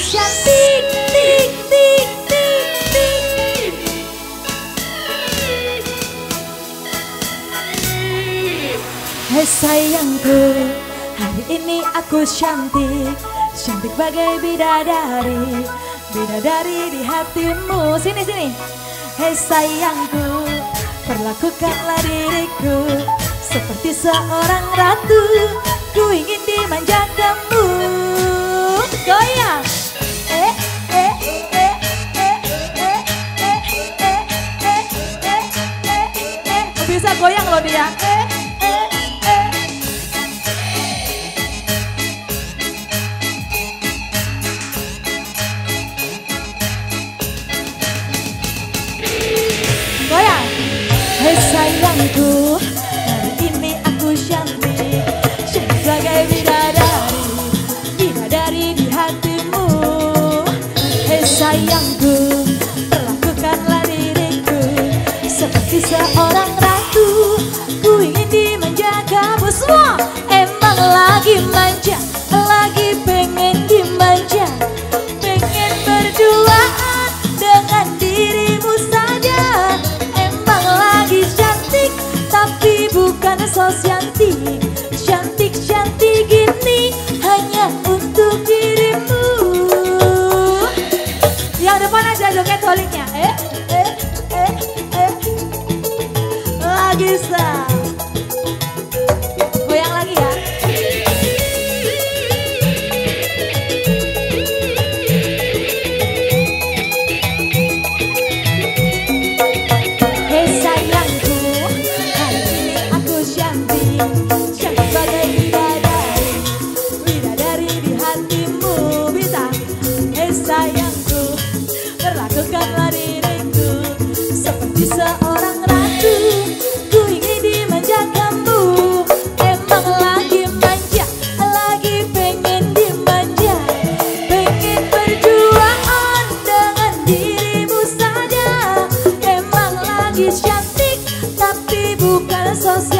Hei sayangku, hari ini aku cantik. Cantik bagai bidadari Bidadari di hatimu. Sini, sini. Hei sayangku, perlakukanlah diriku Seperti seorang ratu. Ku Bisa goyang loh dia. Goyang. Hei sayangku Hari ini aku Cantik sebagai bidadari Bidadari di hatimu. Hei sayangku Perlakukanlah diriku Seperti seorang Emang lagi manja Lagi pengen dimanja. Pengen berduaan dengan dirimu saja. Emang lagi cantik tapi bukan so cantik. Cantik-cantik gini hanya untuk dirimu. Yang depan aja joget solidnya Eh, eh, eh, eh. Lagi sah so scared.